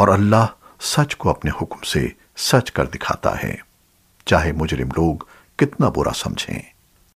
और अल्लाह सच को अपने हुक्म से सच कर दिखाता है। चाहे मुजरिम लोग कितना बुरा समझें।